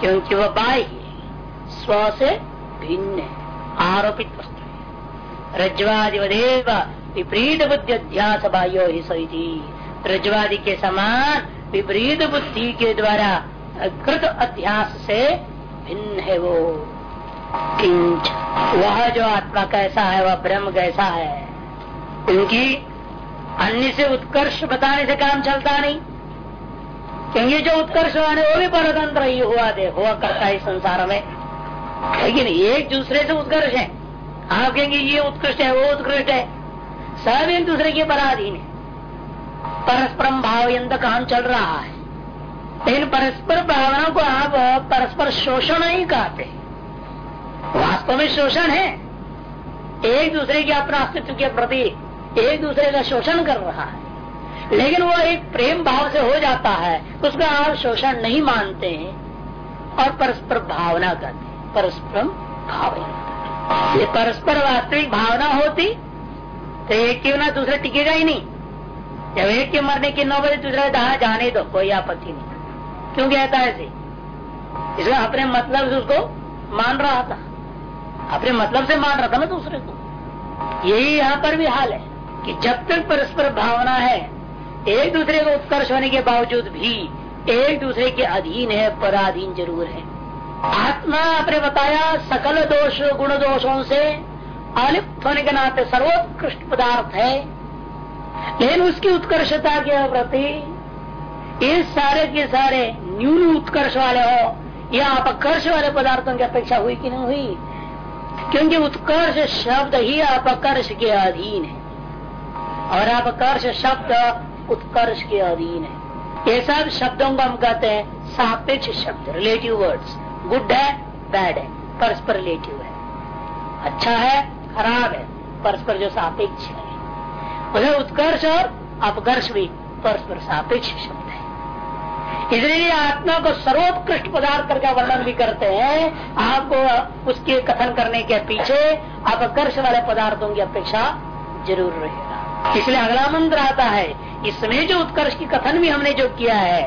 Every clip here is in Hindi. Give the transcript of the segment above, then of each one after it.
क्योंकि वह बाह्य स्व से भिन्न है। आरोपित वस्तु है। रज्वादिवदेव विपरीत बुद्धि अध्यास बाह्यो ही सही रज्वादि के समान विपरीत बुद्धि के द्वारा कृत अध्यास से भिन्न है वो। किंच, वह जो आत्मा कैसा है, वह ब्रह्म कैसा है, उनकी अन्य से उत्कर्ष बताने से काम चलता नहीं। क्योंकि जो उत्कर्ष वाले वो भी परतंत्र ही हुआ दे हुआ करता है संसार में। लेकिन एक दूसरे से उत्कर्ष है। आप कहेंगे, ये उत्कृष्ट है, वो उत्कृष्ट है। सब एक दूसरे के पराधीन है। परस्परम भाव यंत्र काम चल रहा है। लेकिन परस्पर भावना को आप परस्पर शोषण नहीं कहते। वास्तव में शोषण है। एक दूसरे के अपना अस्तित्व के प्रति एक दूसरे का शोषण कर रहा है। लेकिन वो एक प्रेम भाव से हो जाता है, उसका आप शोषण नहीं मानते हैं और परस्पर भावना करते हैं। परस्पर भावना ये परस्पर वास्तविक भावना होती तो एक क्यों ना दूसरे टिकेगा ही नहीं। जब एक के मरने के नौ बजे दूसरा कहा जाने दो, कोई आपत्ति नहीं। क्यों कहता है ऐसे? इसलिए अपने मतलब से उसको मान रहा था। अपने मतलब से मान रहा था ना दूसरे को। यही यहाँ पर भी हाल है कि जब तक परस्पर भावना है एक दूसरे को उत्कर्ष होने के बावजूद भी एक दूसरे के अधीन है, पराधीन ज़रूर है। आत्मा आपने बताया, सकल दोष, गुण दोषों से अलिप्त होने के नाते सर्वोत्कृष्ट पदार्थ है। लेकिन उसकी उत्कर्षता के प्रति ये सारे के सारे न्यून उत्कर्ष वाले हो, या अपकर्ष वाले पदार्थों की अपेक्षा हुई कि नहीं हुई? क्योंकि उत्कर्ष शब्द ही अपकर्ष के अधीन है। और अपकर्ष शब्द उत्कर्ष के अधीन है। ये सब शब्दों को हम कहते हैं सापेक्ष शब्द रिलेटिव वर्ड्स गुड है बैड है, परस्पर रिलेटिव है। अच्छा है, खराब है, परस्पर जो सापेक्ष है। उधर उत्कर्ष और अपकर्ष भी परस्पर सापेक्ष शब्द है। इसलिए आत्मा को सर्वोत्कृष्ट पदार्थ करके वर्णन भी करते हैं। आपको उसके कथन करने के पीछे अपकर्ष वाले पदार्थों की अपेक्षा ज़रूर रहेगा इसलिए अगला मंत्र आता है, इसमें जो उत्कर्ष की कथन भी हमने जो किया है,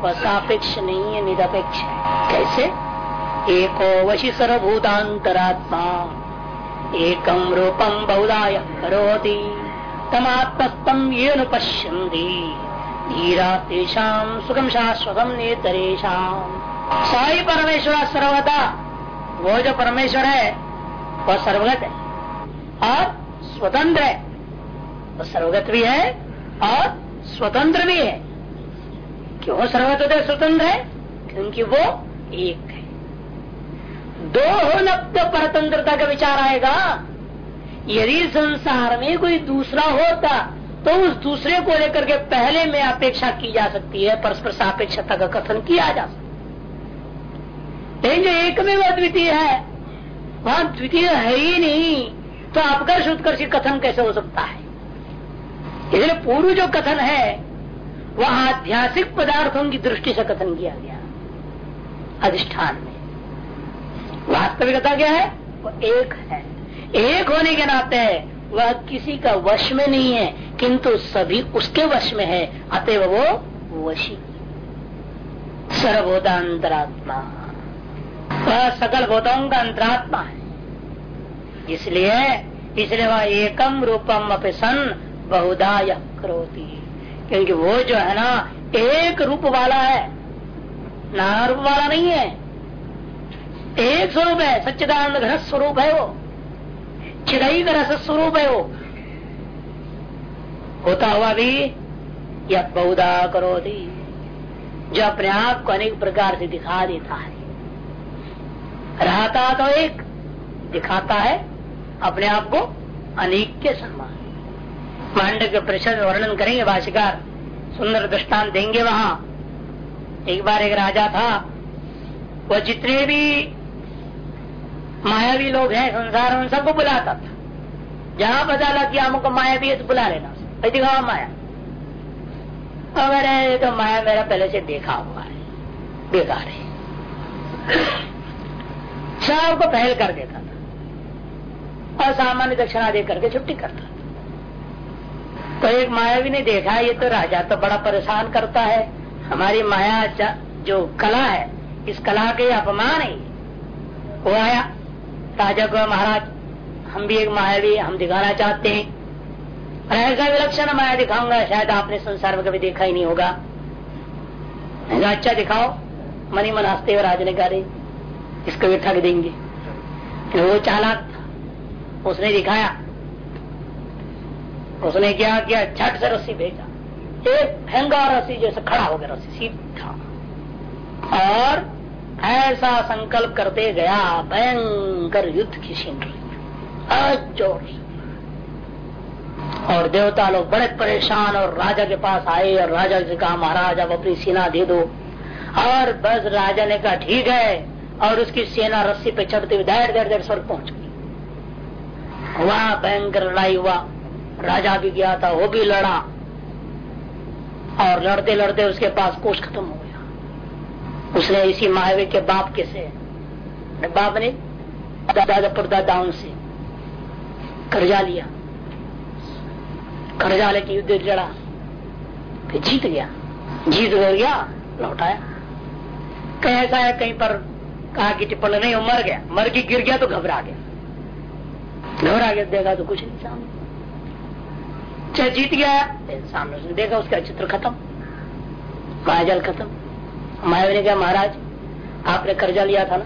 वह सापेक्ष नहीं है, निरपेक्ष कैसे? एको वशी सर्वभूतांतरात्मा एकम रूपम बहुदाय करोती तमात्मस्तम ये पश्यन्ति धीरा तेषाम सुखम शाश्वतम नेतरेशम साई परमेश्वर सर्वता वो जो परमेश्वर है, वह सर्वगत है, और स्वतंत्र है। वो सर्वगत भी है और स्वतंत्र भी है। क्यों सर्वगत होते स्वतंत्र है? क्योंकि वो एक है। दो हो तो परतंत्रता का विचार आएगा। यदि संसार में कोई दूसरा होता तो उस दूसरे को लेकर के पहले में अपेक्षा की जा सकती है, परस्पर सापेक्षता का कथन किया जा सकता लेकिन जो एक में वह द्वितीय है, वहाँ द्वितीय है ही नहीं तो अपकर्ष उत्कर्ष कथन कैसे हो सकता है? इसलिए पूर्व जो कथन है, वह आध्यात्मिक पदार्थों की दृष्टि से कथन किया गया। अधिष्ठान में। वास्तविकता क्या है? वो एक है। एक होने के नाते वह किसी का वश में नहीं है, किंतु सभी उसके वश में है, अतएव वो वशी। सर्वभूतांतरात्मा। वह सकल भूतों का अंतरात्मा है। इसलिए इसलिए वह एकम रूपम अपे सन बहुधा करोती। क्योंकि वो जो है ना, एक रूप वाला है। नाना रूप वाला नहीं है। एक स्वरूप है, सच्चिदानंद घन स्वरूप है वो। चिदई रस स्वरूप है वो। होता हुआ भी यह बहुधा करो दी जो अपने आप को अनेक प्रकार से दिखा देता है। रहता तो एक, दिखाता है अपने आप को अनेक के समान। मांड के परिषद वर्णन करेंगे भाषिकार सुंदर दृष्टान देंगे वहाँ। एक बार एक राजा था। वह जितने भी मायावी लोग हैं, संसार में सबको बुलाता था। जहाँ पता लग गया हमको मायावी है तो बुला लेना दिखाओ माया। अगर तो माया मेरा पहले से देखा हुआ है। बेकार है। सबको पहल कर देता था। और सामान्य दक्षिणा दे करके छुट्टी करता तो एक मायावी ने देखा, ये तो राजा तो बड़ा परेशान करता है। हमारी माया जो कला है, इस कला के अपमान है। वो आया, राजा को, महाराज, हम भी एक मायावी हम दिखाना चाहते हैं। और ऐसा विलक्षण माया दिखाऊँगा, शायद आपने संसार में कभी देखा ही नहीं होगा। अच्छा दिखाओ। मनी मन हँसते हुए राजा ने कहा इसको भी ठग देंगे। वो चालाक उसने दिखाया। उसने क्या किया? झट से रस्सी भेजा। एक महँगा रस्सी जैसे खड़ा हो गया, रस्सी सीधा। और ऐसा संकल्प करते गया, भयंकर युद्ध की सीन ज़ोर और देवता लोग बड़े परेशान और राजा के पास आए और राजा से कहा, महाराज, अब अपनी सेना दे दो। और बस राजा ने कहा, ठीक है। और उसकी सेना रस्सी पे चढ़ते हुए देर देर देर स्वर्ग पहुँच गई। वहाँ भयंकर लड़ाई हुआ। राजा भी गया था, वो भी लड़ा। और लड़ते लड़ते उसके पास कोष खत्म हो गया। उसने इसी महावीर के बाप के से बाप ने दादा परदादाओं से कर्जा लिया। कर्जा लेके युद्ध लड़ा। फिर जीत गया। जीत गया, लौटाया। कहीं ऐसा है, कहीं पर कहा कि टिप्पण नहीं, वो मर गया। मर के गिर गया तो घबरा गया। घबरा गया, देखा तो कुछ नहीं सामने। चाहे जीत गया सामने उसने देखा, उसका चित्र खत्म। मायाजल खत्म। माया ने कहा महाराज। आपने कर्जा लिया था ना?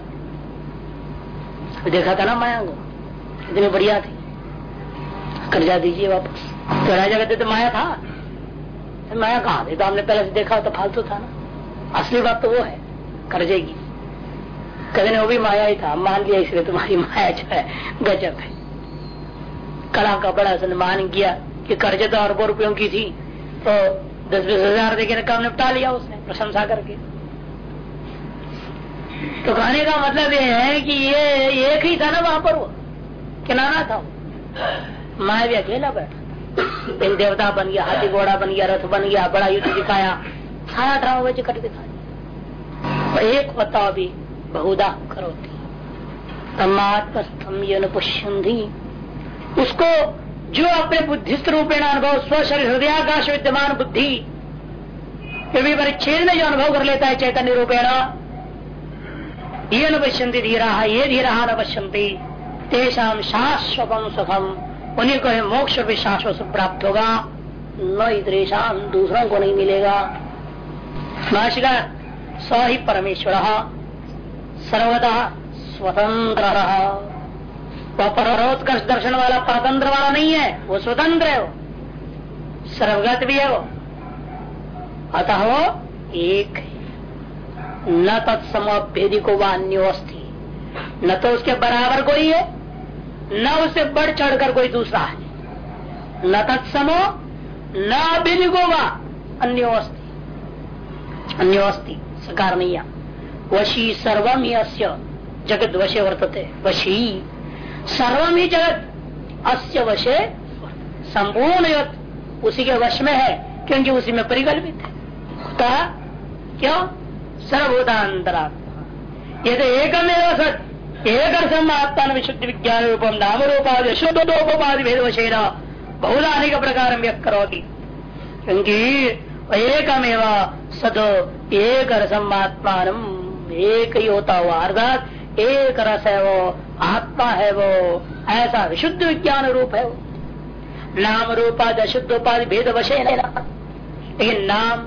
देखा था ना माया को? इतनी बढ़िया थी। कर्जा दीजिए वापस। तो राजा कहते तो माया था? तो माया कहा थी? तो हमने पहले से देखा तो फालतू था ना। असली बात तो वो है, कर्जे की। कभी वो भी माया ही था। मान लिया, इसलिए तुम्हारी माया जो है, गजब है। कला का बड़ा सम्मान किया। कि कर्ज तो अरबों रुपयों की थी तो दस बीस हज़ार देखे काम निपटा लिया उसने, प्रशंसा करके। तो कहने का मतलब ये है कि ये एक ही था ना वहाँ पर वो, किनारा था माया भी अकेला बैठा एक देवता बन गया, हाथी घोड़ा बन गया, रथ बन गया, बड़ा युद्ध दिखाया, सारा ड्रामा बजे कट दिखाया एक बताओ भी बहुधा करो तमात्मस्थम ये पुष्यंधी उसको जो अपने बुद्धिस्त रूपेण अनुभव, स्व शरीर, हृदयाकाश विद्यमान बुद्धि परिच्छेद में जो अनुभव कर लेता है चैतन्य रूपेण, ये न पश्यंती धीरा ये धीरा न पश्यंती तेषाम शाश्वतम सुखम उन्हीं को मोक्ष भी शाश्वत प्राप्त होगा। न इतरेशम दूसरों को नहीं मिलेगा। महर्षिका स ही परमेश्वर, सर्वदा स्वतंत्र। वह परोत्कर्ष दर्शन वाला परतंत्र वाला नहीं है, वो स्वतंत्र है वो। सर्वगत भी है वो। अतः वो एक न तत्समभेदी को वान्योस्थी न तो उसके बराबर कोई है, न उससे बढ़ चढ़कर कोई दूसरा है। न तत्समो, न अभेदी को वा अन्योस्ती अन्योस्ती सकार नहीं वशी सर्वम ही अस्य जगत वशे वर्तते। वशी सर्वम ही जगत। अस्य वशे संपूर्ण जगत उसी के वश में है, क्योंकि उसी में परिकल्पित है। होता क्यों? सर्वभूतांतरात्मा। ये तो एकम सत एक आत्मा विशुद्ध विज्ञान रूपम नाम रूपाधि शुद्धोपाधि भेद वशेरा बहुधानी का प्रकार व्यक्त करोगी क्योंकि एकमेव सद एक रसम आत्मान एक ही होता हुआ अर्थात एक रस है वो, आत्मा है वो, ऐसा विशुद्ध विज्ञान रूप है वो। नाम रूपाद अशुद्ध उपाधि भेद वशे लेकिन नाम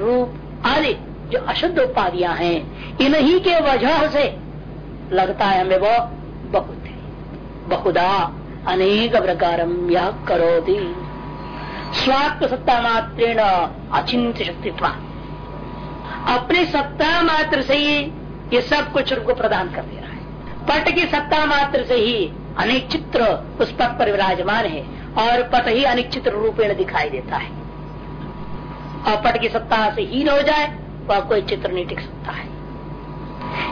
रूप आदि जो अशुद्ध उपाधियाँ हैं, इन्हीं के वजह से लगता है हमें वो बहुत है। बहुधा अनेक प्रकार यह करो दी स्वात्म सत्ता मात्रेण अचिंत शक्तित्व। अपने सत्ता मात्र से ही ये सब कुछ उनको प्रदान कर दे रहा है। पट की सत्ता मात्र से ही अनेक चित्र उस पट पर विराजमान है और पट ही अनेक चित्र रूपेण दिखाई देता है। और पट की सत्ता से हीन हो जाए, वह कोई चित्र नहीं टिक सकता है।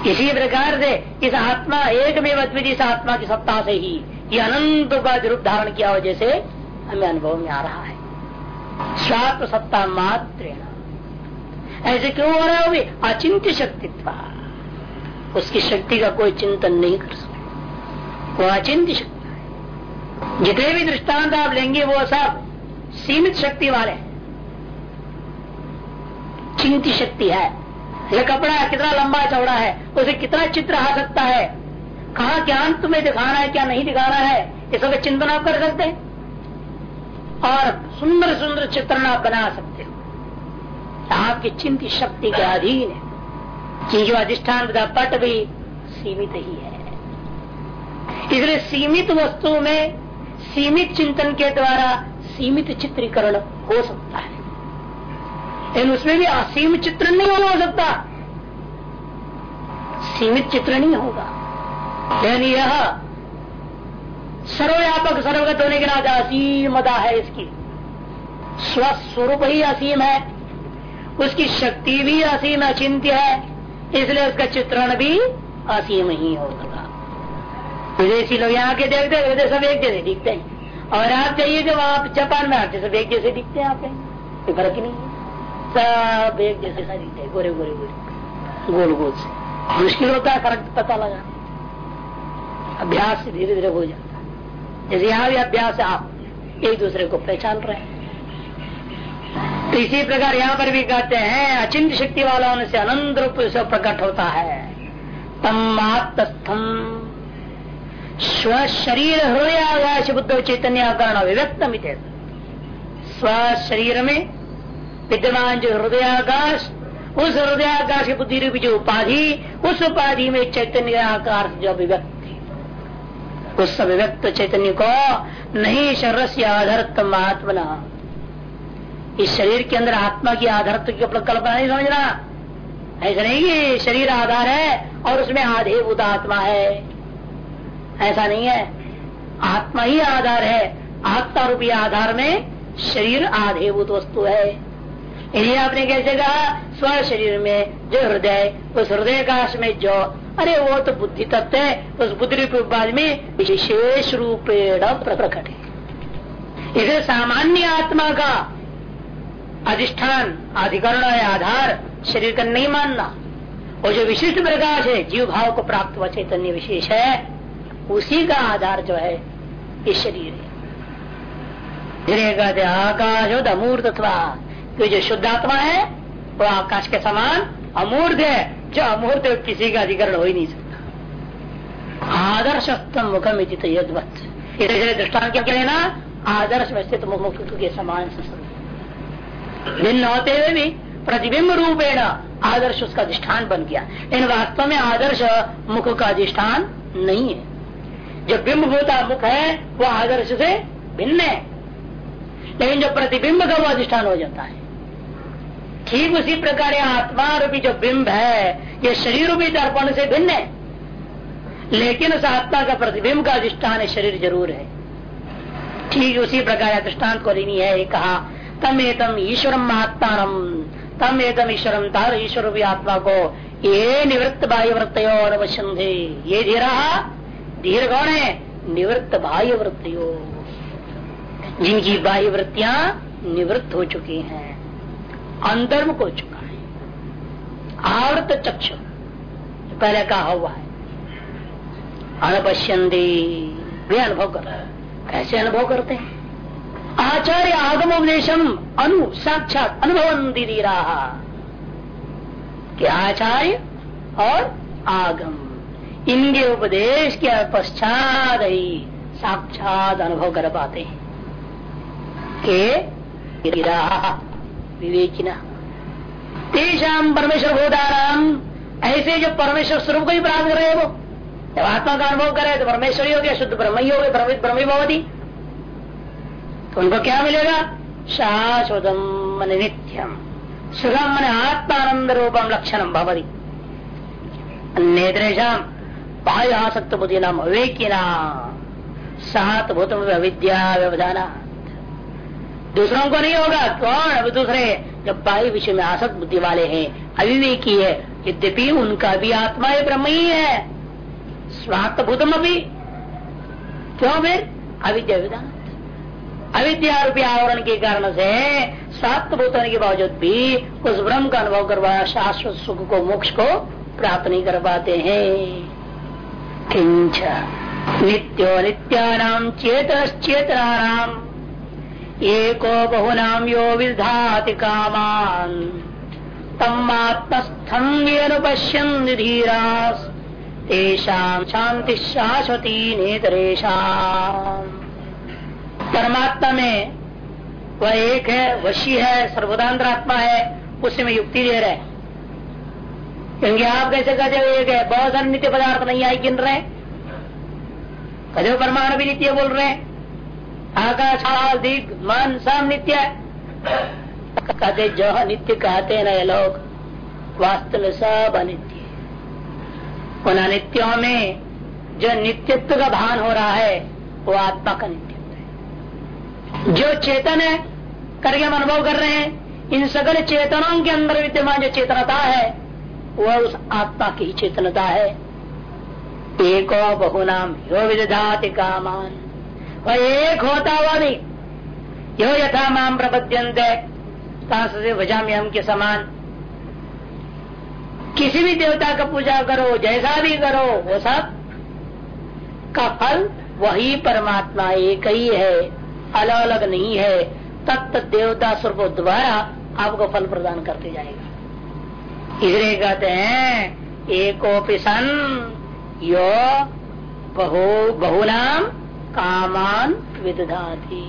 इसी प्रकार से इस आत्मा एक में इस आत्मा की सत्ता से ही ये अनंत का रूप धारण किया वजह से हमें अनुभव में आ रहा है। स्वात्म सत्ता मात्र ऐसे क्यों हो रहा है? अचिंत्य शक्तित्व। उसकी शक्ति का कोई चिंतन नहीं कर सकते। वो अचिंत शक्ति जितने भी दृष्टांत आप लेंगे, वो सब सीमित शक्ति वाले चिंत शक्ति है। यह कपड़ा कितना लंबा चौड़ा है, उसे कितना चित्र आ सकता है? कहा क्या तुम्हें दिखाना है, क्या नहीं दिखाना है? ये सब चिंतन आप कर सकते हैं। और सुंदर सुंदर चित्रण आप बना सकते हो। आपकी चिंत शक्ति के अधीन है। क्योंकि अधिष्ठान पट भी सीमित ही है। इसलिए सीमित वस्तु में सीमित चिंतन के द्वारा सीमित चित्रीकरण हो सकता है। लेकिन उसमें भी असीम चित्र नहीं हो सकता। सीमित चित्र नहीं होगा। लेकिन यह सर्वव्यापक सर्वगत होने के नाते असीमता है इसकी। स्वस्वरूप ही असीम है। उसकी शक्ति भी असीम अचिंत्य है। इसलिए उसका चित्रण भी असीम ही होगा। विदेशी लोग यहाँ के देखते हैं सब एक जैसे दिखते हैं। और आप चाहिए जब आप जापान में आते सब एक जैसे दिखते हैं आप कोई फ़र्क नहीं है। सब एक जैसे सा दिखते हैं, गोरे गोरे गोरे। गोल गोल से। मुश्किल होता है फ़र्क पता लगा अभ्यास धीरे धीरे हो जाता है। जैसे यहाँ भी अभ्यास आप एक दूसरे को पहचान रहे हैं। तो इसी प्रकार यहाँ पर भी कहते हैं, अचिंत शक्ति वाला से अनंत रूप से प्रकट होता है। तम आत्मस्थम। स्व शरीर हृदयाकाश बुद्ध चैतन्य कारण अभिव्यक्त मित स्व शरीर में विद्यमान जो हृदयाकाश उस हृदयाकाश बुद्धि रूपी जो उपाधि, उस उपाधि में चैतन्य आकार जो अभिव्यक्त। उस अभिव्यक्त चैतन्य को नहीं शरीर से आधारत्म आत्मना। इस शरीर के अंदर आत्मा की आधारत्व की कल्पना नहीं समझना? ऐसा नहीं कि शरीर आधार है और उसमें आधे भूत आत्मा है। ऐसा नहीं है। आत्मा ही आधार है। आत्मा रूपी आधार में शरीर आधेभूत वस्तु है। यही आपने कैसे कहा? स्व शरीर में, जो हृदय, उस हृदय काश में जो। अरे, वो तो बुद्धि तत्व है। उस बुद्धि रूप में विशेष रूपेण प्रकट है। इसे सामान्य आत्मा का अधिष्ठान, अधिकरण है आधार शरीर का नहीं मानना। और जो विशिष्ट प्रकाश है जीव भाव को प्राप्त हुआ चैतन्य विशेष है, उसी का आधार जो है, ये शरीर है। धीरे कहते आकाश अमूर्त अथवा तो जो शुद्ध आत्मा है, वो आकाश के समान अमूर्त है, जो अमूर्त है, किसी का अधिकरण हो ही नहीं सकता। आदर्श मुखम यदवत। दृष्टान क्या क्या लेना आदर्श में स्थित मुख के समान भिन्न होते हुए भी प्रतिबिंब रूपेण आदर्श उसका अधिष्ठान बन गया। इन वास्तव में आदर्श मुख का अधिष्ठान नहीं है। जो बिंब होता मुख है वो आदर्श से भिन्न है। लेकिन जो प्रतिबिंब का वो अधिष्ठान हो जाता है। ठीक उसी प्रकार आत्मा रूपी जो बिंब है ये शरीर रूपी दर्पण से भिन्न है। लेकिन उस आत्मा का प्रतिबिंब का अधिष्ठान शरीर ज़रूर है। ठीक उसी प्रकार दृष्टांत को लेनी है कहा तम एतम ईश्वरम आत्मान तम एतम ईश्वरम तार ईश्वर भी आत्मा को। ये निवृत्त बाह्य वृत्त ये धीरा धीर कौन है निवृत्त बाह्य वृत्तियों जिनकी बाह्य वृत्तियाँ निवृत्त हो चुकी हैं अंतर्मुख हो चुका है। आवृत चक्षु पहले कहा हुआ है। अनपश्यंदी वे अनुभव कर कैसे अनुभव करते हैं? आचार्य आगम उपदेशम अनु साक्षात अनुभव दीदी रहा कि आचार्य और आगम। इनके उपदेश के पश्चात ही साक्षात अनुभव कर पाते हैं। के? विवेकिना। तेषाम परमेश्वर भूताराम ऐसे जो परमेश्वर स्वरूप को ही प्राप्त कर रहे वो। जब आत्मा का अनुभव करे तो परमेश्वर ही हो गया, शुद्ध ब्रह्म ही हो गया ब्रह्म भवती। तो उनको क्या मिलेगा? शाश्वतम मन नित्यम। सुगम मन आत्मानंद रूपम लक्षणम भवती। अन्यम बाह्य आसक्त बुद्धि नाम अवेकिना सात भूत अविद्या व्यवधाना दूसरों को नहीं होगा। कौन? अभी दूसरे, जब बाह्य विषय में आसक्त बुद्धि वाले हैं, अविवेकी है, यद्यपि उनका भी आत्मा ही ब्रह्म ही है। स्वात्म भूतम अभी। क्यों फिर? अविद्या विधान अविद्या रूपी आवरण के कारण से स्वात्म भूत होने के बावजूद भी उस ब्रह्म का अनुभव करवा शाश्वत सुख को, मोक्ष को प्राप्त नहीं कर पाते हैं। किंच नित्यो नित्यानाम चेतनश्चेतनानाम एको बहुनाम यो विधाति कामान। तमात्मस्थम पश्यन धीरास तेषाम शांति शाश्वती नेतरेशा परमात्मा में वह एक है, वशी है सर्वदांतर आत्मा है, उससे में युक्ति दे रहे क्योंकि आप कैसे कहते हो एक है बहुत सारे नित्य पदार्थ नहीं आए, गिन रहे कदे परमाणु भी नित्य बोल रहे आकाश दिग, मन, सब नित्य कहते जो नित्य कहते हैं ना ये लोग, वास्तव में सब अनित्य उन अनित्यों में जो नित्यत्व का भान हो रहा है, वो आत्मा का नित्यत्व है। जो चेतन है, करके हम अनुभव कर रहे हैं, इन सगल चेतनों के अंदर विद्यमान जो चेतनता है, वह उस आत्मा की चेतनता है। एको बहुनाम यो विधाति कामान। वह एक होता हुआ भी, यो यथा माम प्रबद्यंत से भजामी हम के समान। किसी भी देवता का पूजा करो, जैसा भी करो, वो सब का फल वही परमात्मा एक ही है। अलग अलग नहीं है। तत्त देवता स्वरूप द्वारा आपको फल प्रदान करते जाएगा। इसलिए कहते हैं, एकोपि सन यो बहु, बहुनाम कामान विदधाती।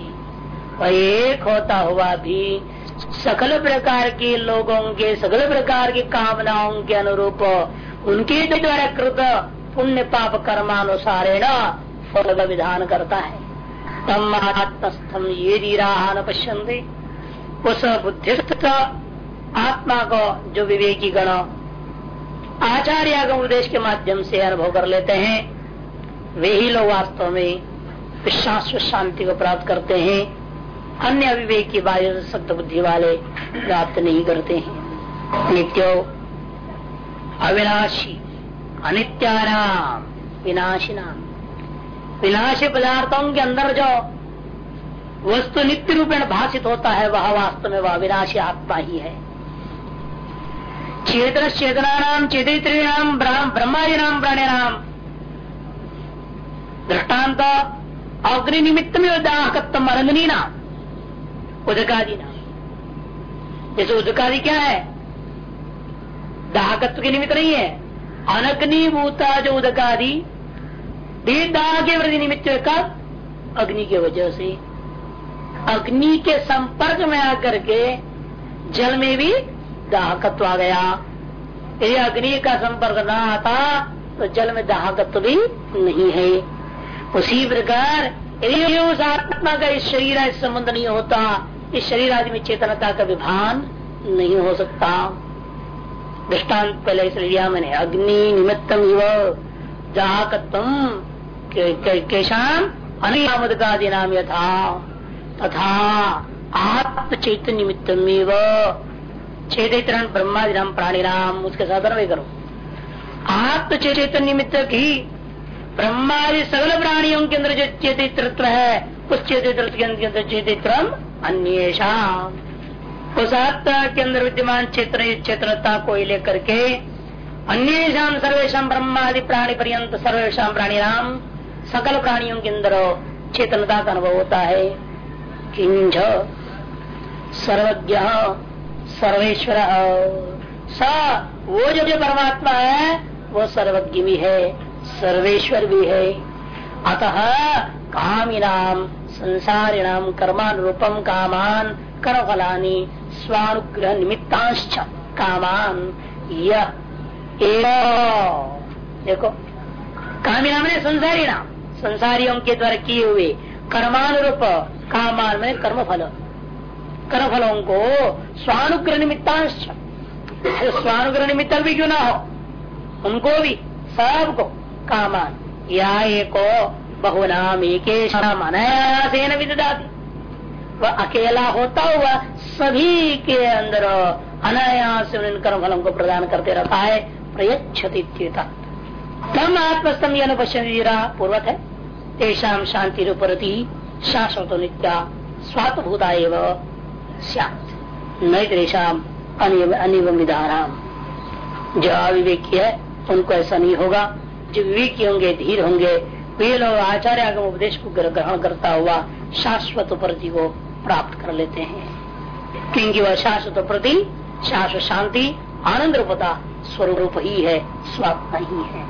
वह एक होता हुआ भी सकल प्रकार के लोगों के, सकल प्रकार की कामनाओं के अनुरूप उनके द्वारा कृत पुण्य पाप कर्मानुसार फल का विधान करता है। तम आत्मस्थम ये न पश्यंते उस बुद्धिस्थ आत्मा को जो विवेकी गण आचार्य का उपदेश के माध्यम से अनुभव कर लेते हैं, वे ही लोग वास्तव में विश्वास शांति को प्राप्त करते हैं। अन्य अविवेक की सक्त बुद्धि वाले प्राप्त नहीं करते हैं। नित्यो अविनाशी अनित्याराम विनाशी नाम विनाशी पदार्थों के अंदर जो वस्तु नित्य रूपेण भाषित होता है, वह वास्तव में वह विनाशी आत्मा ही है। चेतन चेतना नाम ब्रह्मादि नाम प्राणी नाम दृष्टांत अग्नि निमित्त में दाहकत्व अरंगनी नाम उदकादि नाम जैसे उदकादि क्या है? दाहकत्व के निमित्त नहीं है। अनग्निभूता जो उदकादि दाह के वृद्धि निमित्त का अग्नि के वजह से। अग्नि के संपर्क में आकर के जल में भी दाहकत्व आ गया। यदि अग्नि का संपर्क ना आता तो जल में दाहकत्व भी नहीं है। उसी प्रकार यदि उस आत्मा का इस शरीर से संबंध नहीं होता। इस शरीर आदि में चेतनता का विभान नहीं हो सकता। दृष्टांत पहले इस लिया मैंने, अग्नि निमित्तम जाकत्म केशाम अनियामदकादि नाम यथा, तथा आत्म चैतन्य निमित्तम चेतन ब्रह्मादि नाम प्राणी नाम उसके साथ वे करो। आत्म चेतन निमित्त की ब्रह्मादि सगल प्राणियों के अंदर जो चेतित्व है, उस चेतित्व के अंदर चेतित्र अन्येषाम उस आत्मा के अंदर विद्यमान क्षेत्र क्षेत्रता को लेकर के अन्येषाम सर्वेशा ब्रह्मादि प्राणी पर्यंत सर्वेशा प्राणी नाम सकल प्राणियों के अंदर चेतनता का अनुभव होता है। किंज सर्वज्ञ सर्वेश्वर स, वो जो जो परमात्मा है, वो सर्वज्ञ भी है, सर्वेश्वर भी है। अतः कामी नाम संसारिणाम कर्मानुरूपम कामान कर्मफलानी स्वानुग्रह निमित्तांश कामान यह देखो। कामी नाम ने संसारी नाम संसारियों के द्वारा किए हुए कर्मानुरूप कामान में कर्म फल कर्म फलों को स्वानुग्रह निमित्तांश। स्वानुग्रह निमित्त भी क्यों ना हो? उनको भी, सबको। कामान। या एक बहुनाम एक वह अकेला होता हुआ सभी के अंदर अनायास उन कर्म फलों को प्रदान करते रहता है। प्रयच्छति तम आत्मस्तम अनुपश्चिरा पूर्वत। है तेषाम शांति रूपरति शाश्वत नित्या स्वात्भूता एवं न तेषाम अनिवम विधाराम जो अविवेकी है, उनको ऐसा नहीं होगा। जो विवेकी होंगे, धीर होंगे वे लोग आचार्य आगम उपदेश को ग्रहण करता हुआ शाश्वत प्रति को प्राप्त कर लेते हैं। क्योंकि वह शाश्वत प्रति शाश्वत शांति आनंद रूपता स्वरूप ही है, स्वात्मा ही है।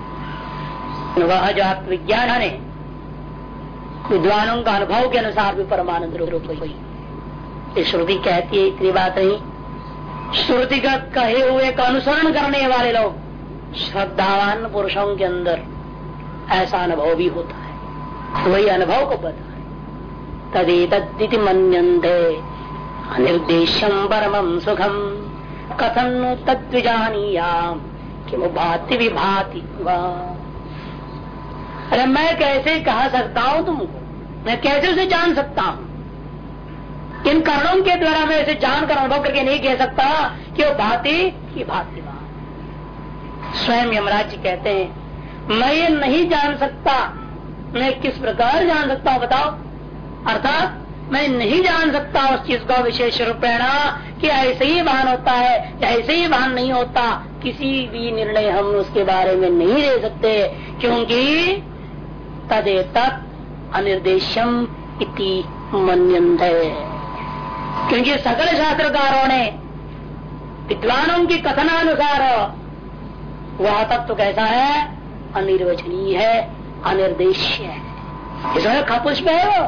वह जो आत्मविज्ञान है विद्वानों का अनुभव के अनुसार भी परमानंद रूप हुई। श्रुति कहती है, इतनी बात नहीं। श्रुति का कहे हुए का अनुसरण करने वाले लोग, श्रद्धावान पुरुषों के अंदर ऐसा अनुभव भी होता है। वही अनुभव को बता तदेति मनते अनिर्देशम परम सुखम कथन तत्जानीयाम कि वो। भाति विभाति अरे मैं कैसे कह सकता हूँ तुमको? मैं कैसे उसे जान सकता हूँ? इन कारणों के द्वारा मैं इसे जानकर अनुभव करके नहीं कह सकता कि वो भाति की भाति स्वयं यमराज जी कहते हैं, मैं ये नहीं जान सकता। मैं किस प्रकार जान सकता हूँ, बताओ। अर्थात, मैं नहीं जान सकता उस चीज़ का विशेष रूपेण कि ऐसे ही भान होता है या ऐसे ही भान नहीं होता। किसी भी निर्णय हम उसके बारे में नहीं ले सकते, क्योंकि तदे तत् अनिर्देशम इति मनंत क्योंकि सकल शास्त्रकारों ने विद्वानों की कथनानुसार वह तत्व तो कैसा है? अनिर्वचनीय है, अनिर्देश्य है। इसमें खपुष्प है वो।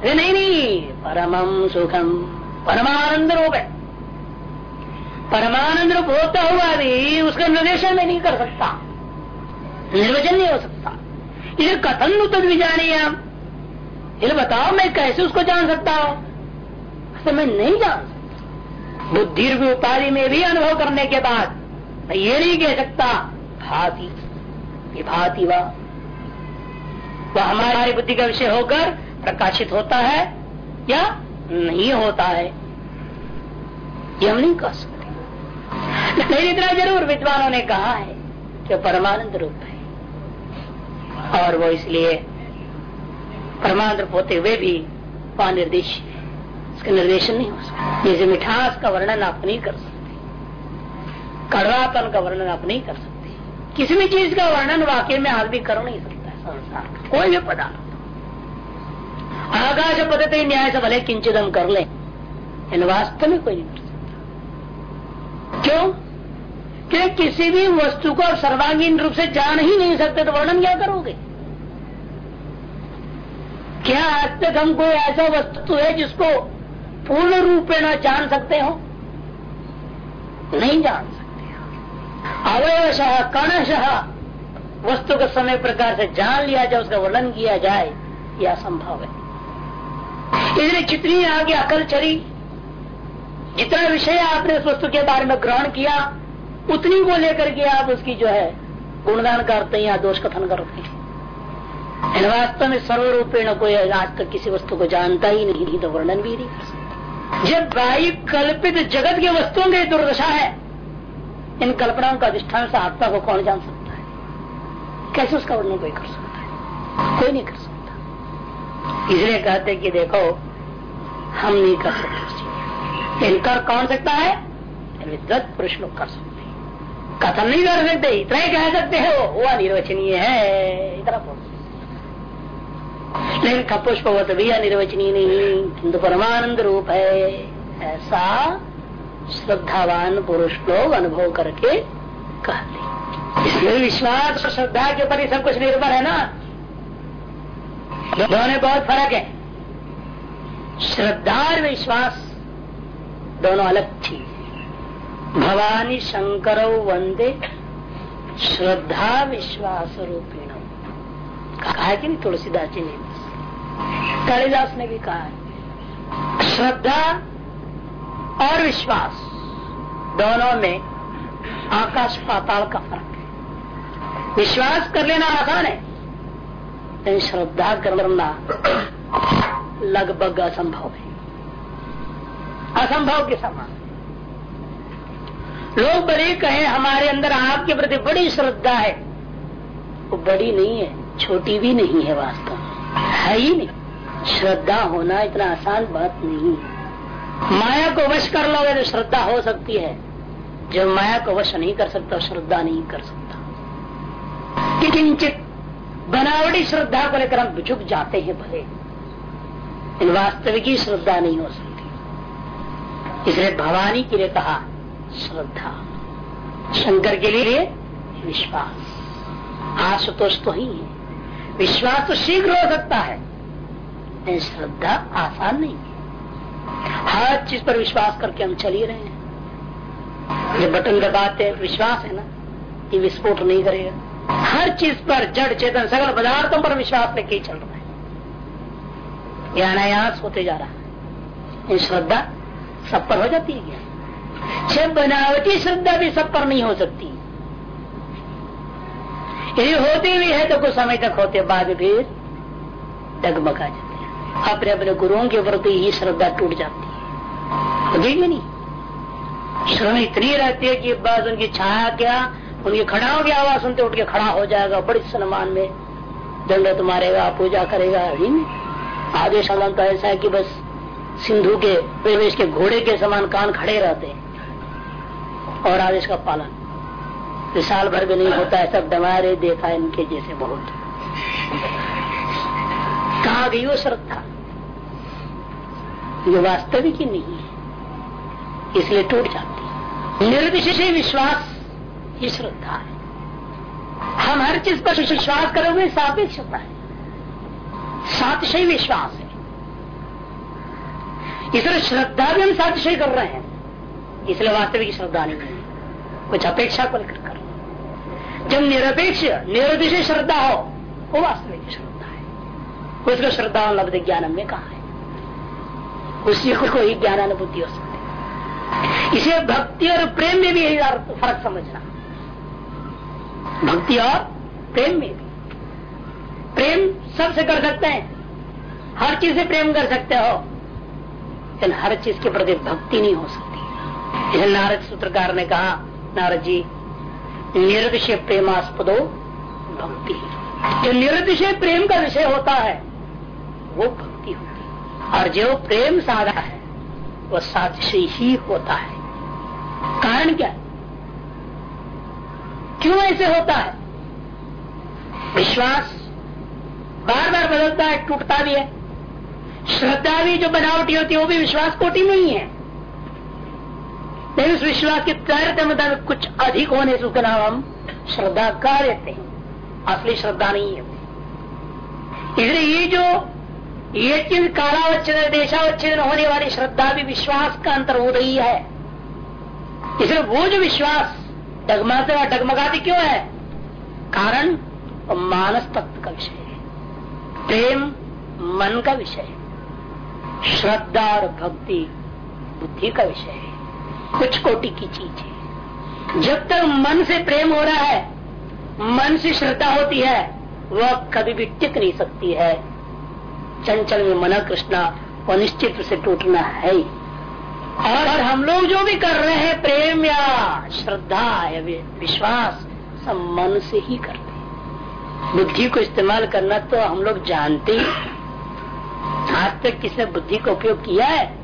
अरे नहीं नहीं परमम सुखम परमानंद रूप है परमानंद रूप होता हुआ भी उसका निर्देशन नहीं कर सकता। निर्वचन नहीं हो सकता। इसे कथन तद भी जानिए हम इसे बताओ मैं कैसे उसको जान सकता हूँ? तो मैं नहीं जान सकता। बुद्धि उपाधि में भी अनुभव करने के बाद मैं ये नहीं कह सकता, भाती, विभाति वह हमारी बुद्धि का विषय होकर प्रकाशित होता है या नहीं होता है, ये हम नहीं कह सकते। इतना ज़रूर विद्वानों ने कहा है कि परमानंद रूप है। और वो इसलिए परमानंद होते हुए भी निर्देश उसका निर्देशन नहीं हो सकता। जैसे मिठास का वर्णन आप नहीं कर सकते, कड़वापन का वर्णन आप नहीं कर सकते। किसी भी चीज़ का वर्णन वाक्य में आदमी कर नहीं सकता संसार कोई भी पदार्थ। आकाश पद्धति न्याय से भले किंचित हम कर ले वास्तव में कोई नहीं कर सकता। क्यों? कि किसी भी वस्तु को सर्वांगीण रूप से जान ही नहीं सकते तो वर्णन क्या करोगे? क्या आज तक हम कोई ऐसा वस्तु है जिसको पूर्ण रूप में न जान सकते हो? नहीं जान सकते अवयश कणश, वस्तु को समय प्रकार से जान लिया जाए, उसका वर्णन किया जाए, यह संभव है। इसलिए जितनी आगे अकल चली? जितना विषय आपने उस वस्तु के बारे में ग्रहण किया उतनी को लेकर के आप उसकी जो है गुणगान करते हैं या दोष कथन करते हैं। वास्तव में सर्वरूपेण कोई आज तक किसी वस्तु को जानता ही नहीं तो वर्णन भी नहीं कर सकता। जब बाई कल्पित जगत के वस्तुओं की दुर्दशा है, इन कल्पनाओं का अधिष्ठान से आत्मा को कौन जान सकता है? कैसे उसका वर्णन कोई कर सकता है? कोई नहीं कर सकता। इसलिए कहते कि देखो, हम नहीं कर सकते। इनकर कौन सकता है? विद्वत पुरुष लोग कर सकते कथन नहीं कर सकते, इतना ही कह सकते हो। वो अनिर्वचनीय है। इतना लेकिन खपुष्प भी अनिर्वचनीय नहीं, किंतु परमानंद रूप है। ऐसा श्रद्धावान पुरुष लोग अनुभव करके कहते इसलिए विश्वास और श्रद्धा के ऊपर ही सब कुछ निर्भर है ना। दोनों में बहुत फ़र्क है। श्रद्धा और विश्वास दोनों अलग चीज़। भवानी शंकर वंदे श्रद्धा विश्वास रूपेण कहा है कि नहीं तुलसीदास जी ने? कालिदास ने भी कहा श्रद्धा और विश्वास दोनों में आकाश पाताल का फ़र्क है। विश्वास कर लेना आसान है, लेकिन श्रद्धा करना लगभग असंभव है। असंभव के समान। लोग बड़े कहें, हमारे अंदर आपके प्रति बड़ी श्रद्धा है। वो बड़ी नहीं है, छोटी भी नहीं है वास्तव में। है ही नहीं। श्रद्धा होना इतना आसान बात नहीं है। माया को वश कर लोगे तो श्रद्धा हो सकती है। जब माया को वश नहीं कर सकता, श्रद्धा नहीं कर सकता। किंचित बनावटी श्रद्धा को लेकर हम झुक जाते हैं भले। इन वास्तविक श्रद्धा नहीं हो सकती। इसलिए भवानी के लिए कहा श्रद्धा। शंकर के लिए विश्वास। आशुतोष तो ही है। विश्वास तो शीघ्र हो सकता है। श्रद्धा आसान नहीं है। हर चीज़ पर विश्वास करके हम चल ही रहे हैं। जब बटन दबाते हैं, विश्वास है ना? कि विस्फोट नहीं करेगा। हर चीज़ पर जड़, चेतन, सगल पदार्थों पर विश्वास लेके ही चल रहा है। यह अनायास होते जा रहा है। श्रद्धा सब पर हो जाती है क्या? छह बनावटी श्रद्धा भी सब पर नहीं हो सकती। यदि होती भी है तो कुछ समय तक होते बाद फिर डगमगा जाते हैं। अपने अपने गुरुओं के प्रति ही श्रद्धा टूट जाती है। होगी नहीं? श्रम इतनी रहती है कि बस उनकी छाया क्या, उनकी खड़ाओं की आवाज़ सुनते उठ के खड़ा हो जाएगा, बड़े सम्मान में। दंडत मारेगा पूजा करेगा, ही आदेश तो ऐसा है कि बस सिंधु के, प्रवेश के घोड़े के समान कान खड़े रहते हैं। और आदेश का पालन। साल भर भी नहीं होता है, सब डमारे देखा इनके जैसे बहुत। कहा गई वो श्रद्धा? जो वास्तविक ही नहीं है। इसलिए टूट जाती है। निर्विशेष विश्वास ही श्रद्धा है। हम हर चीज़ पर विश्वास करोगे सापेक्षता है। सातिशय विश्वास है। इसलिए श्रद्धा भी हम सातिशय कर रहे हैं। इसलिए वास्तविक श्रद्धा नहीं है कुछ अपेक्षा को लेकर कर। जब निरपेक्ष निरपेक्ष श्रद्धा हो, वो वास्तविक श्रद्धा है। उसको श्रद्धा लब्ध ज्ञान में कहा है। उसी को ही ज्ञान बुद्धि हो सकती है। इसे भक्ति और प्रेम में भी यही फ़र्क समझना। भक्ति और प्रेम में भी। प्रेम सबसे कर सकते हैं। हर चीज़ से प्रेम कर सकते हो। लेकिन हर चीज़ के प्रति भक्ति नहीं हो सकती। नारद सूत्रकार ने कहा, नारद जी निरतिशय प्रेमास्पदो भक्ति। जो निरतिशय प्रेम का विषय होता है, वो भक्ति होती है। और जो प्रेम साधा है वह सातिशय ही होता है। कारण क्या? क्यों ऐसे होता है? विश्वास बार बार बदलता है, टूटता भी है। श्रद्धा भी जो बनावटी होती है, वो भी विश्वास कोटि नहीं है। लेकिन उस विश्वास के तैरते मुताबिक कुछ अधिक होने से उसका नाम हम श्रद्धा कर देते हैं। असली श्रद्धा नहीं है। इसलिए ये जो ये चीज़ कालावच्छेद देशावच्छेद होने वाली श्रद्धा भी विश्वास का अंतर हो रही है। इसलिए वो जो विश्वास डगमाते डगमगाते डगमगाती क्यों है? कारण मानस तत्व का विषय है। प्रेम मन का विषय है। श्रद्धा और भक्ति बुद्धि का विषय है। कुछ कोटि की चीज़ है। जब तक मन से प्रेम हो रहा है, मन से श्रद्धा होती है, वह कभी भी टिक नहीं सकती है। चंचल में मना कृष्णा और निश्चित से टूटना है और हम लोग जो भी कर रहे हैं, प्रेम या श्रद्धा या विश्वास, सब मन से ही करते बुद्धि को इस्तेमाल करना तो हम लोग जानते ही। आज तक किसने बुद्धि का उपयोग किया है?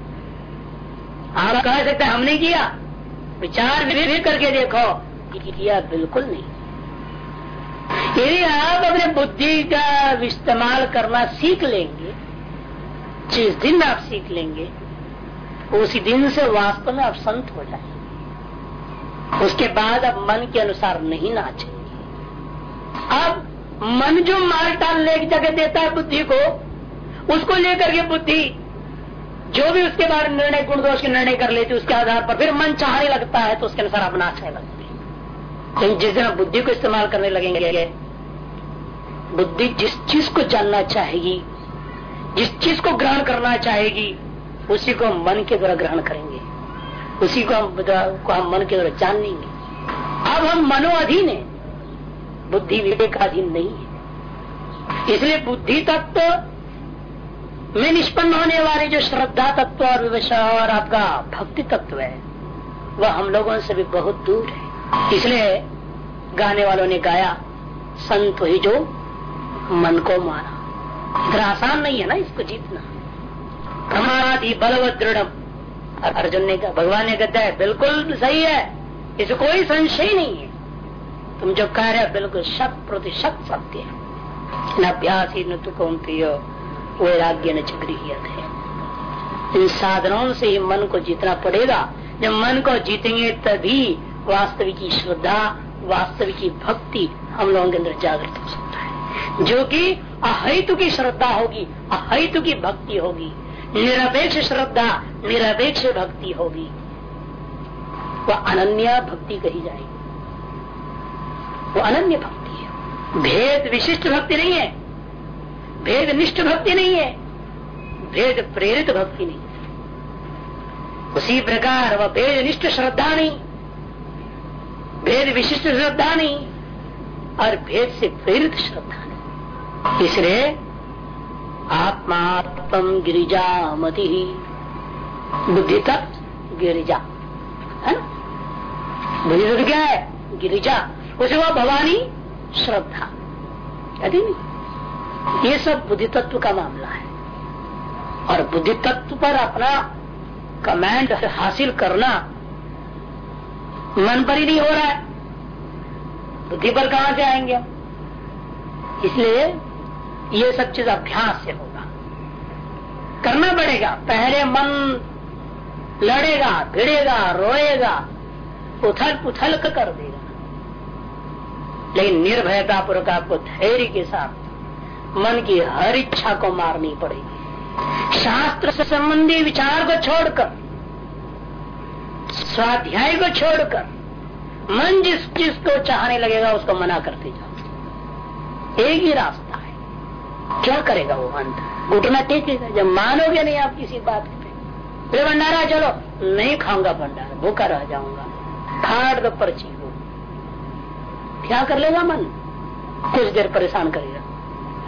आप कह सकते हमने किया। विचार भी भी करके देखो। किया बिल्कुल नहीं। यदि आप अपने बुद्धि का इस्तेमाल करना सीख लेंगे, जिस दिन आप सीख लेंगे, उसी दिन से वास्तव में आप संत हो जाएँगे। उसके बाद आप मन के अनुसार नहीं नाचेंगे। अब मन जो माल टाल ले जगह देता है बुद्धि को, उसको लेकर के बुद्धि जो भी उसके बारे में निर्णय गुण दोष के निर्णय कर लेती उसके आधार पर फिर मन चाहने लगता है तो उसके अनुसार अपना अच्छा लगती। लेकिन जिस दिन बुद्धि को इस्तेमाल करने लगेंगे, बुद्धि जिस चीज़ को जानना चाहेगी, जिस चीज़ को ग्रहण करना चाहेगी, उसी को मन के द्वारा ग्रहण करेंगे। उसी को हम को हम मन के द्वारा जान लेंगे अब हम मनोअधीन है। बुद्धि विवेकाधीन नहीं है। इसलिए बुद्धि तत्व में निष्पन्न होने वाली जो श्रद्धा तत्व और विवशा और आपका भक्ति तत्व है, वह हम लोगों से भी बहुत दूर है। इसलिए गाने वालों ने गाया, संत ही जो मन को मारा। इतना आसान नहीं है ना इसको जीतना। प्रमाणादि बलवत दृढ़ अर्जुन ने कहा, भगवान ने कहता है बिल्कुल सही है। इसे कोई संशय नहीं है। तुम जो कह रहे हो, बिल्कुल शत प्रतिशत सत्य है। न अभ्यास ही न तो वैराग्य न गृहियत है इन साधनों से ही मन को जीतना पड़ेगा। जब मन को जीतेंगे, तभी वास्तविक श्रद्धा, वास्तविक भक्ति हम लोगों के अंदर जागृत हो सकता है। जो कि अहितु की श्रद्धा होगी, अहितु की भक्ति होगी। निरपेक्ष श्रद्धा, निरपेक्ष भक्ति होगी। वह अनन्या भक्ति कही जाएगी। वो अनन्य भक्ति है। भेद विशिष्ट भक्ति नहीं है। भेद निष्ठ भक्ति नहीं है। भेद प्रेरित भक्ति नहीं। उसी प्रकार वह भेद निष्ठ श्रद्धा नहीं। भेद विशिष्ट श्रद्धा नहीं। और भेद से प्रेरित श्रद्धा नहीं। इसलिए आत्मात्म गिरिजा मति बुद्धि तक गिरिजा। है बुद्धि क्या है? गिरिजा। उसे वह भवानी श्रद्धा। यदि नहीं? ये सब बुद्धि तत्व का मामला है। और बुद्धि तत्व पर अपना कमांड हासिल करना मन पर ही नहीं हो रहा है। बुद्धि पर कहा से आएँगे इसलिए ये सब चीज़ अभ्यास से होगा। करना पड़ेगा। पहले मन लड़ेगा, भिड़ेगा, रोएगा, उथल पुथल कर देगा। लेकिन निर्भयता पूर्वक आपको धैर्य के साथ मन की हर इच्छा को मारनी पड़ेगी। शास्त्र से संबंधी विचार को छोड़कर, स्वाध्याय को छोड़कर, मन जिस चीज़ को चाहने लगेगा, उसको मना करते जाओ। एक ही रास्ता है। क्या करेगा वो अंत घुटना टेकेगा। जब मानोगे नहीं आप किसी बात पे, फिर भंडारा, चलो, नहीं खाऊँगा भंडारा, भूखा रह जाऊँगा। फाड़ दो पर्ची क्या कर लेगा मन? कुछ देर परेशान करेगा।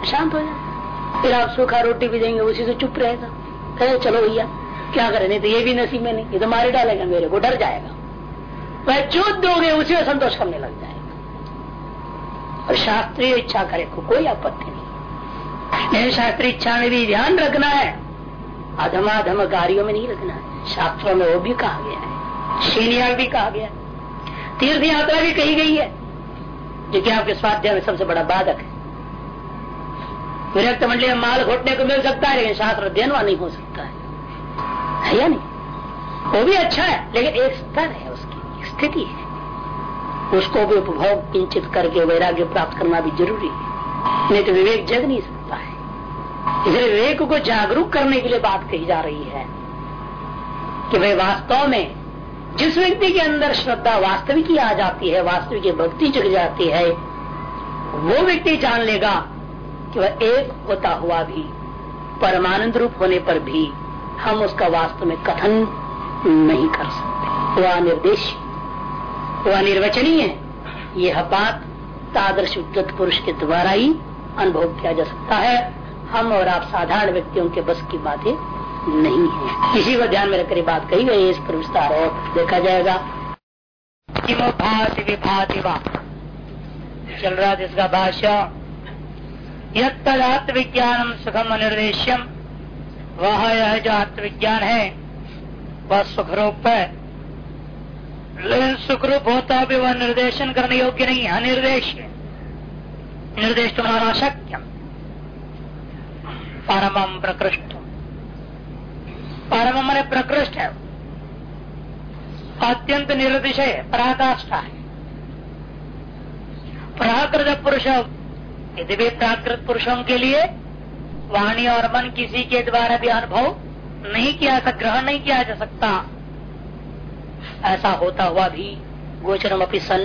शांत हो जाए फिर आप सूखा रोटी भी देंगे उसी से चुप रहेगा। कहे, चलो भैया, क्या करें? नहीं तो ये भी नसीब में नहीं, ये तो मारे डालेगा मेरे को, डर जाएगा। वह चूत दोगे, उसी में संतोष करने लग जाएगा। और शास्त्रीय इच्छा करे को कोई आपत्ति नहीं। शास्त्रीय इच्छा में भी ध्यान रखना है। अधमाधम कार्यो में नहीं रखना है। शास्त्रों में वो भी कहा गया है। शीनिया भी कहा गया है। तीर्थ यात्रा भी कही गई है। जो कि आपके स्वाध्याय में सबसे बड़ा बाधक है। विरक्त मंडली में माल घोटने को मिल सकता है, लेकिन शास्त्र अध्ययन नहीं हो सकता है। है या नहीं? वो भी अच्छा है, लेकिन एक स्तर है उसकी स्थिति है। उसको भी उपभोग किंचित करके वैराग्य प्राप्त करना भी ज़रूरी है। नहीं तो विवेक जग नहीं सकता है। इसलिए विवेक को जागरूक करने के लिए बात कही जा रही है कि भाई वास्तव में जिस व्यक्ति के अंदर श्रद्धा वास्तविक आ जाती है, वास्तविक भक्ति जग जाती है, वो व्यक्ति जान लेगा कि वह एक होता हुआ भी, परमानंद रूप होने पर भी हम उसका वास्तव में कथन नहीं कर सकते। वह निर्देश, वह निर्वचनीय है। यह बात तादृश उद्गत पुरुष के द्वारा ही अनुभव किया जा सकता है। हम और आप साधारण व्यक्तियों के बस की बातें नहीं है। इसी को ध्यान में रखकर बात कही गई इस पर विस्तार और देखा जाएगा। भाति विभाति चल रहा था इसका भाष्य। यत्तदात्मविज्ञानम सुखम अनिर्देश्यम वह यह जो आत्मविज्ञान है, वह सुखरूप है। लेकिन सुखरूप होता भी वह निर्देशन करने योग्य नहीं है, अनिर्देश निर्देश तुम्हारा शक्यम परम प्रकृष्ट। परम मन प्रकृष्ट है। अत्यंत निर्दिशय पराकाष्ठा है। प्राकृत पुरुष यदि भी प्राकृत पुरुषों के लिए वाणी और मन किसी के द्वारा भी अनुभव नहीं किया ग्रहण नहीं किया जा सकता। ऐसा होता हुआ भी गोचरम अपनी सन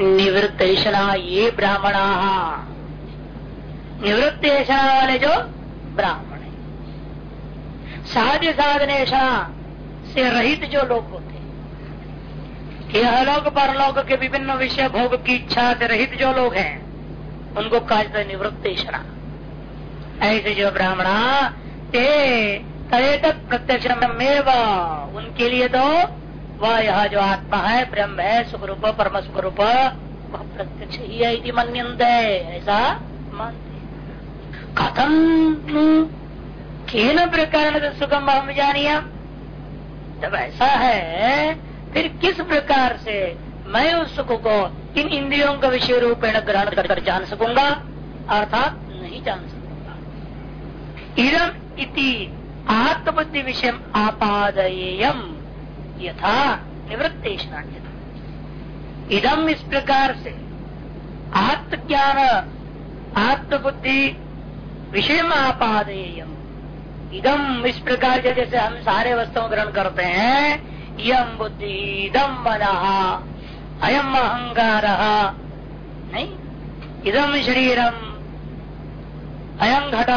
निवृत्त ऐसा ये ब्राह्मणा। निवृत्त ऐसा वाले जो ब्राह्मण है। साध्य साधने से रहित जो लोग होते यह लोग परलोक के विभिन्न विषय भोग की इच्छा से रहित जो लोग हैं उनको है निवृत्त ऐसे जो ब्राह्मणा, ते तय तक प्रत्यक्ष उनके लिए तो वह यह जो आत्मा है, ब्रह्म है, सुखरूप परम सुखरूप वह प्रत्यक्ष ही है मनंत है ऐसा मानते कथम किन प्रकार सुखम हम जानिया? जब ऐसा है, फिर किस प्रकार से मैं उस सुख को इन इंद्रियों का विषय रूपेण ग्रहण कर, कर जान सकूँगा अर्थात नहीं जान सकूँगा। इदम इति आत्मबुद्धि विषय आपादयम यथा निवृत्त इदम इस प्रकार से आत्मज्ञान आत्मबुद्धि विषय आपादेयम इदम इस प्रकार जैसे हम सारे वस्तुओं ग्रहण करते हैं यम बुद्धि इदम मना अयम अहंकार नहीं इदम शरीरम। अयम घट।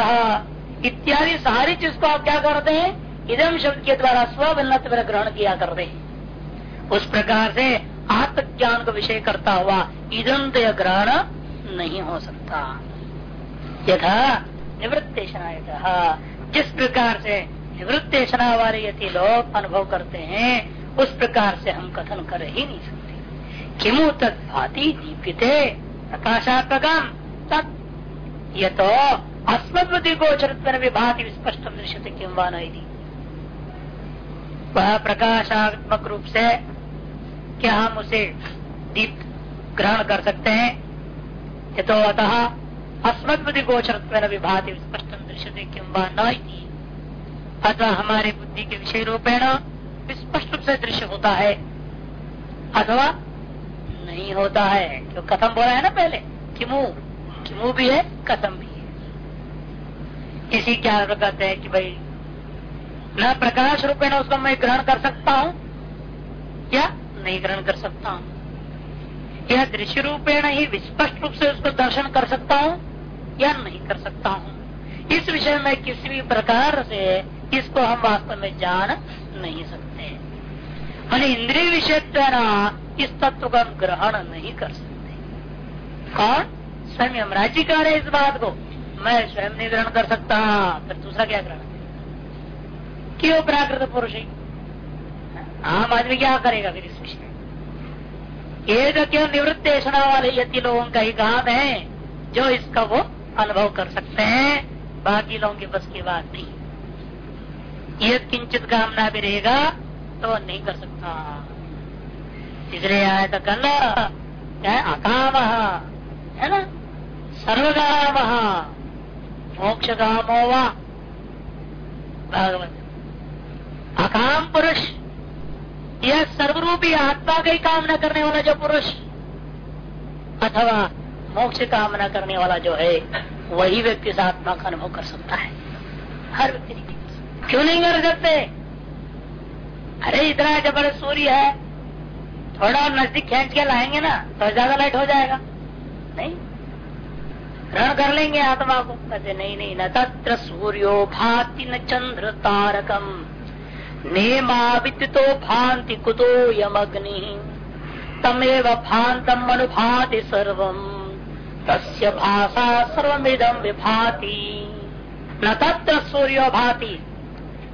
इत्यादि सारी चीज़ को आप क्या करते हैं? इदम शब्द के द्वारा स्वभिन्नत्व ग्रहण किया करते हैं। उस प्रकार से आत्मज्ञान को विषय करता हुआ इदम तो ग्रहण नहीं हो सकता। यथा निवृत्तेशना जिस प्रकार से निवृत्तेशना वाले यदि लोग अनुभव करते हैं, उस प्रकार से हम कथन कर ही नहीं सकते। किमु तक भाती दीपिते प्रकाशात्मकम। तत् ये तो अस्मद्वती गोचर विभाति स्पष्ट दृश्य किम व वह प्रकाशात्मक रूप से क्या हम उसे दीप ग्रहण कर सकते हैं। ये तो अतः अस्मद्बुद्धि गोचर विभाति स्पष्ट दृश्य किम अतः हमारे बुद्धि के विषय रूपेण स्पष्ट रूप से दृश्य होता है। अथवा नहीं होता है। जो कथम बोला है ना पहले? किमु। किमु भी है, कथम भी है। इसी क्या कहते हैं कि भाई, न प्रकाश रूपेण उसको मैं ग्रहण कर सकता हूँ। या नहीं ग्रहण कर सकता हूँ। यह दृश्य रूपेण ही विस्पष्ट रूप से उसको दर्शन कर सकता हूँ, या नहीं कर सकता हूँ। इस विषय में किसी भी प्रकार से इसको हम वास्तव में जान नहीं सकते। मैंने इंद्रिय विषय द्वारा इस तत्व का ग्रहण नहीं कर सकते। कौन? स्वयं हम राज्य कह रहे इस बात को। मैं स्वयं नहीं ग्रहण कर सकता, फिर दूसरा क्या ग्रहण क्यों प्राकृत पुरुष ही? आम आदमी क्या करेगा फिर इस विषय ये तो क्यों निवृत्त वाले यति लोगों का ही काम है, जो इसका वो अनुभव कर सकते हैं, बाकी लोगों के बस की बात नहीं। ये किंचित कामना भी रहेगा तो नहीं कर सकता। इसलिए आया तो कल क्या है? अकाम, है ना? सर्वकाम मोक्ष कामो वा। भागवत। अकाम पुरुष। यह सर्वरूपी आत्मा का ही कामना करने वाला जो पुरुष, अथवा मोक्ष कामना करने वाला जो है, वही व्यक्ति इस आत्मा का अनुभव कर सकता है। हर व्यक्ति क्यों नहीं कर सकते? अरे, इतना जबर सूर्य है। थोड़ा और नज़दीक खींच के लाएँगे ना तो ज़्यादा लाइट हो जाएगा। नहीं? ग्रहण कर लेंगे आत्मा को। कहते, नहीं नहीं, न तत्र सूर्यो भाति न चंद्र तारकम। नेमा विद्युतो भांति कुतो यम अग्नि तमेव भांतम अनुभाति सर्वम। तस्य भाषा सर्वमिदम विभाति। न तत्र सूर्यो भाति।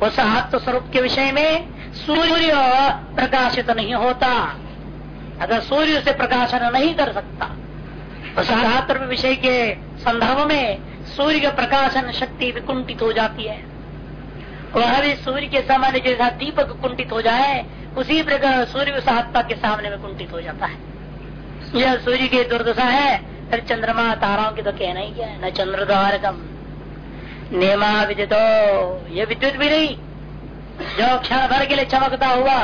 उस आत्म स्वरूप के विषय में सूर्य प्रकाशित नहीं होता। अगर सूर्य से प्रकाशन नहीं कर सकता तो आत्म विषय के संदर्भ में सूर्य का प्रकाशन शक्ति विकुंठित हो जाती है। वह भी सूर्य के सामान्य जैसा दीपक कुंठित हो जाए, उसी प्रकार सूर्य उस आत्मा के सामने में कुंठित हो जाता है। यह सूर्य की दुर्दशा है, फिर चंद्रमा ताराओं की तो कहना ही क्या है, न चंद्र द्वारकम नेमा विद्युत ये विद्युत भी नहीं। जो क्षण भर के लिए चमकता हुआ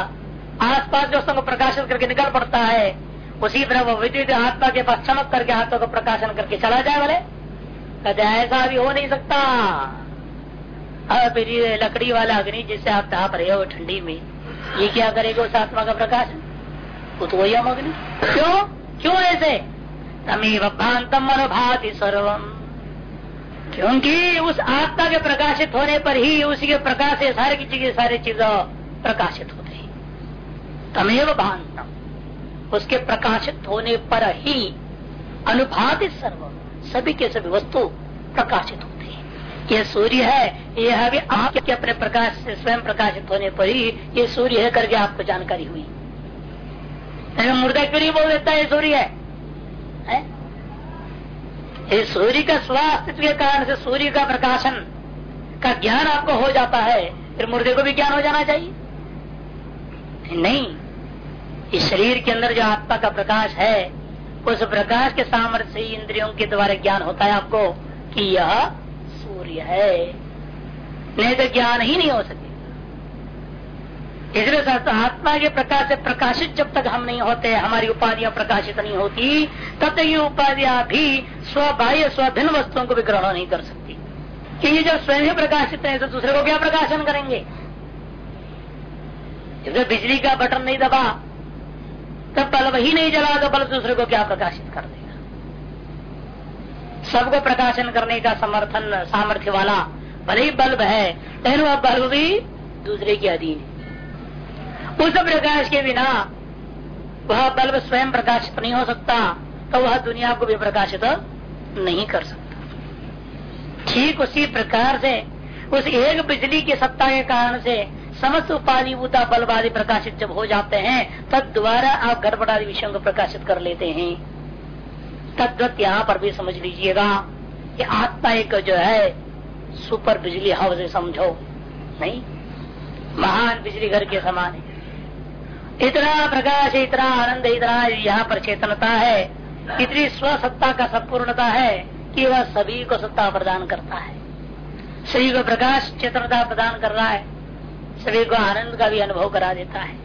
आसपास जो को प्रकाशित करके निकल पड़ता है, उसी तरह वो विद्युत आत्मा के पास चमक करके हाथों को प्रकाशन करके चला जाए बोले कहते ऐसा भी हो नहीं सकता। अब लकड़ी वाला अग्नि जिससे आप ताप रहे हो ठंडी में, ये क्या करेगा उस आत्मा का प्रकाशन? तो वही अग्नि क्यों? क्यों ऐसे? तमेव भांतम अनुभाति सर्वम। क्योंकि उस आत्मा के प्रकाशित होने पर ही उसी के प्रकाश से सारी की चीज़ें, सारी चीज़ें प्रकाशित होते हैं। तमेव भांतम उसके प्रकाशित होने पर ही अनुभाति सर्व, सभी के सभी वस्तु प्रकाशित होते हैं। ये सूर्य है, यह भी आपके अपने प्रकाश से स्वयं प्रकाशित होने पर ही ये सूर्य है करके आपको जानकारी हुई। मुर्दा क्यों नहीं बोल देता है सूर्य है? सूर्य का स्वास्थ्य के कारण से सूर्य का प्रकाशन का ज्ञान आपको हो जाता है, फिर मुर्दे को भी ज्ञान हो जाना चाहिए। नहीं, इस शरीर के अंदर जो आत्मा का प्रकाश है, उस प्रकाश के सामर्थ्य इंद्रियों के द्वारा ज्ञान होता है आपको कि यह सूर्य है। नहीं तो ज्ञान ही नहीं हो सकती इसलिए आत्मा के प्रकाश से प्रकाशित जब तक हम नहीं होते, हमारी उपाधियाँ प्रकाशित नहीं होती, तब तक ये उपाधियाँ भी स्वबाह्य स्वभिन्न वस्तुओं को भी ग्रहण नहीं कर सकती। क्योंकि जब स्वयं ही प्रकाशित है तो दूसरे को क्या प्रकाशन करेंगे? जब बिजली का बटन नहीं दबा, तब बल्ब ही नहीं जला तो बल्ब दूसरे को क्या प्रकाशित कर देगा? सबको प्रकाशन करने का समर्थन, सामर्थ्य वाला, भले ही बल्ब है, लेकिन वह बल्ब भी दूसरे के अधीन है। उस प्रकाश के बिना वह बल्ब स्वयं प्रकाशित नहीं हो सकता तो वह दुनिया को भी प्रकाशित नहीं कर सकता। ठीक उसी प्रकार से, उस एक बिजली की सत्ता के कारण से समस्त उपाधिभूता बल्ब आदि प्रकाशित जब हो जाते हैं, तब द्वारा आप गड़बड़ आदि विषयों को प्रकाशित कर लेते हैं। तद्वत यहाँ पर भी समझ लीजिएगा कि आत्मा एक जो है, सुपर बिजली हाउस समझो, नहीं? महान बिजली घर के समान है। इतना प्रकाश, इतना आनंद, इतना यहाँ पर चेतनता है, इतनी स्वसत्ता का संपूर्णता है कि वह सभी को सत्ता प्रदान करता है। सभी को प्रकाश, चेतनता प्रदान कर रहा है। सभी को आनंद का भी अनुभव करा देता है।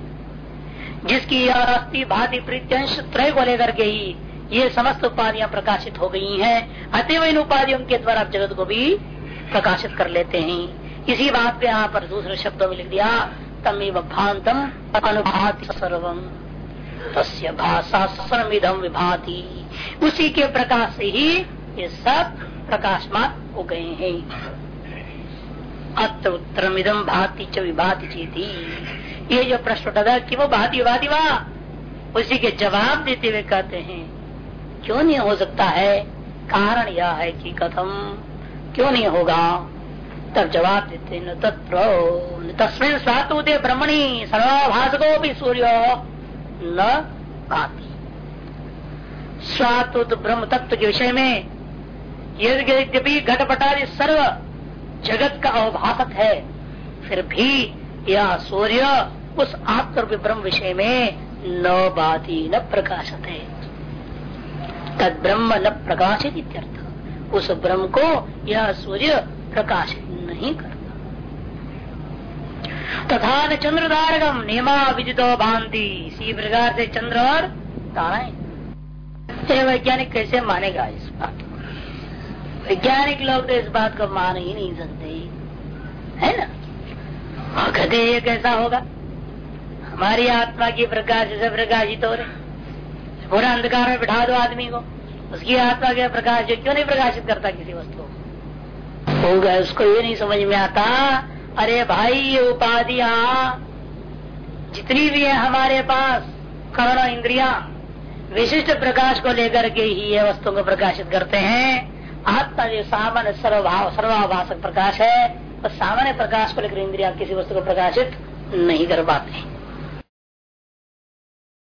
जिसकी अस्थि, भांति प्रीत्यंश त्रय को लेकर के ही ये समस्त उपाधियाँ प्रकाशित हो गई हैं। अतएव इन उपाधियों के द्वारा जगत को भी प्रकाशित कर लेते हैं। इसी बात पे यहाँ पर दूसरे शब्दों में लिख दिया तमेव भांतम अनुभाति सर्वम। तस्य भाषा सर्विधम विभाति। उसी के प्रकाश से ही ये सब प्रकाशमान हो गए हैं। अत्र उत्तर उत्तरमिदम भाति च विभाति चेती। ये जो प्रश्न उठा था कि वो भाती विभाति वहा उसी के जवाब देते हुए कहते हैं, क्यों नहीं हो सकता है? कारण यह है कि कथम क्यों नहीं होगा? तब जवाब देते, न तत्र तस्मिन स्वातुदे ब्रह्मणी सर्वाभाषको भी सूर्य, न भाती स्वातुत ब्रह्म तत्व के विषय में यद्यपि घटपटादि सर्व जगत का अवभाषक है। फिर भी यह सूर्य उस आत्म ब्रह्म विषय में न बाती, न प्रकाशत। है तद ब्रह्म न प्रकाशित उस ब्रह्म को यह सूर्य प्रकाशित नहीं करता। तथा न चंद्र तारकम नियमा विदितो भांति इसी प्रकार से चंद्र और ताराएँ वैज्ञानिक कैसे मानेगा इस बात को? वैज्ञानिक लोग तो इस बात को मान ही नहीं सकते। है ना? कहते ये कैसा होगा? हमारी आत्मा की प्रकाश से प्रकाशित हो रहे। पूरा अंधकार में बिठा दो आदमी को। उसकी आत्मा के प्रकाश जो क्यों नहीं प्रकाशित करता किसी वस्तु को? होगा, उसको ये नहीं समझ में आता। अरे भाई, ये उपाधियाँ जितनी भी है हमारे पास कर्ण इंद्रिया, विशिष्ट प्रकाश को लेकर के ही ये वस्तु को प्रकाशित करते हैं। आत्मा जो सामान्य सर्वभाव सर्वाभाषक प्रकाश है तो सामान्य प्रकाश को लेकर इंद्रिया किसी वस्तु को प्रकाशित नहीं कर पाते।